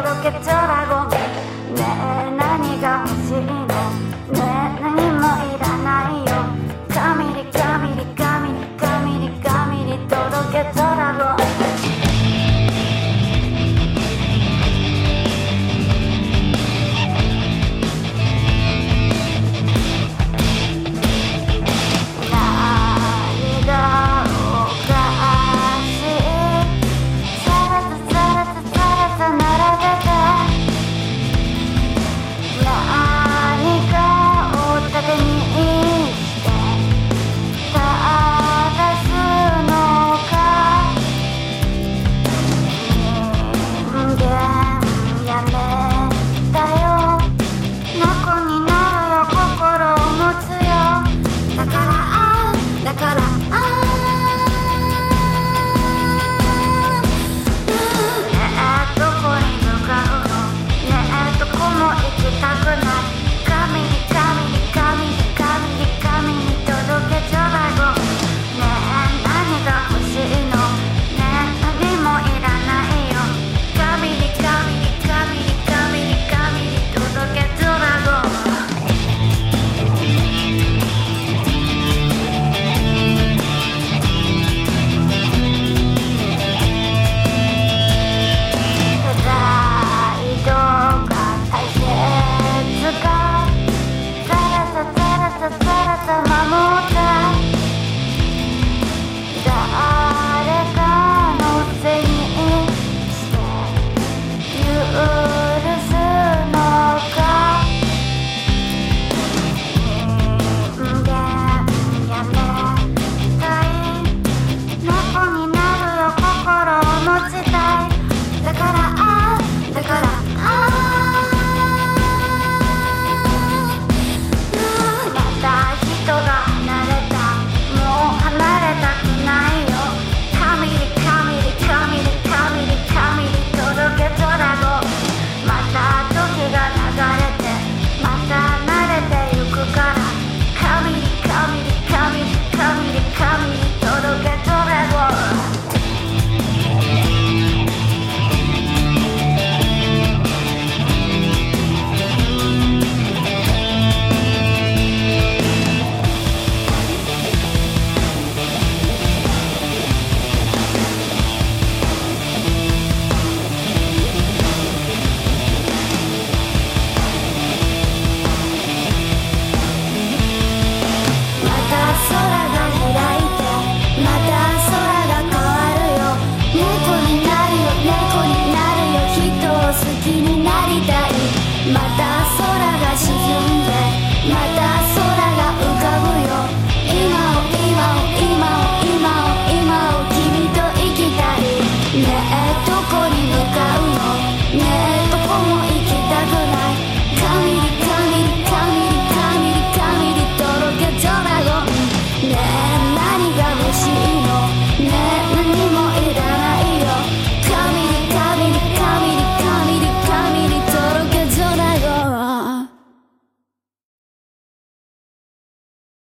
난이가 싫네 рука.